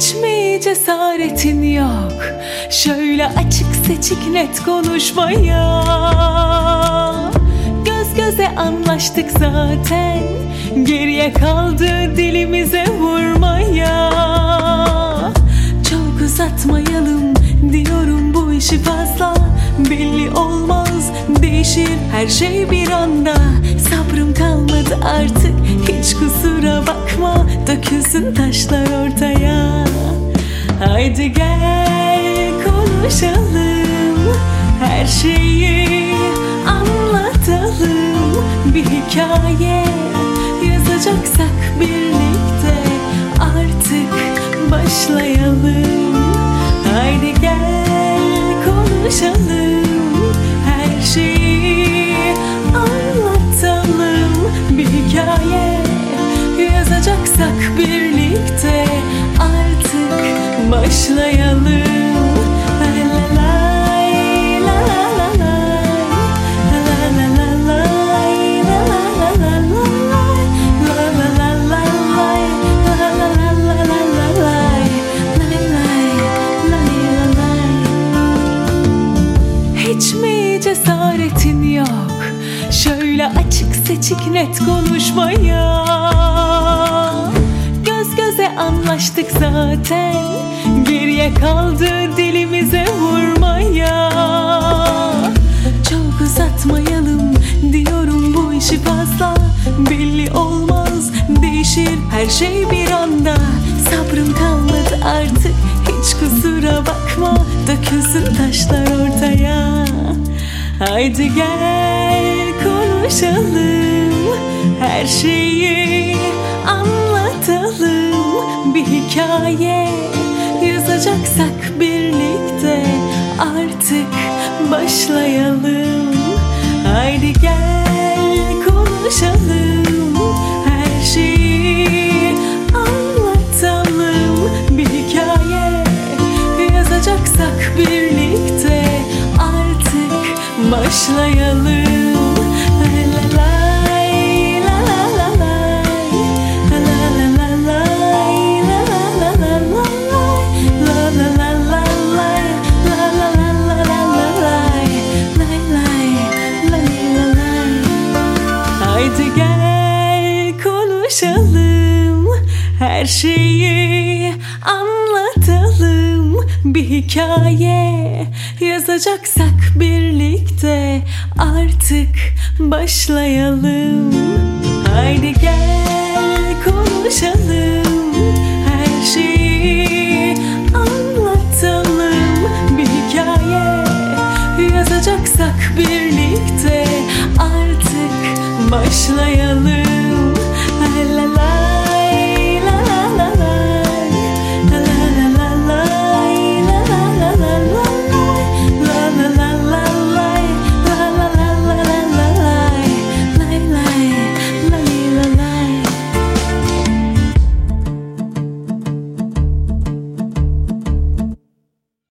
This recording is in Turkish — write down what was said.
Mi cesaretin yok. Şöyle açık seçik net konuşmaya. Göz göze anlaştık zaten. Geriye kaldı dilimize vurmaya. Çok uzatmayalım diyorum bu işi fazla. Belli olmaz değişir her şey bir anda. Sabrım kalmadı artık hiç kusura bakma. Dökülsün taşlar ortaya Haydi gel konuşalım Her şeyi anlatalım. Bir hikaye yazacaksak birlikte Artık başlayalım. Haydi gel konuşalım mi cesaretin yok? Şöyle açık seçik net konuşmaya. Göz göze anlaştık zaten Geriye kaldı dilimize vurmaya. Çok uzatmayalım diyorum bu işi fazla. Belli olmaz değişir her şey bir anda. Sabrım kalmadı artık hiç kusura bakma. Dökülsün taşlar ortaya. Haydi gel konuşalım Her şeyi anlatalım. Bir hikaye yazacaksak birlikte Artık başlayalım. Haydi gel konuşalım Her şeyi anlatalım. Bir hikaye yazacaksak birlikte Artık başlayalım Her şeyi anlatalım. Bir hikaye yazacaksak birlikte Artık başlayalım. Haydi gel konuşalım. Her şeyi anlatalım. Bir hikaye yazacaksak birlikte Artık başlayalım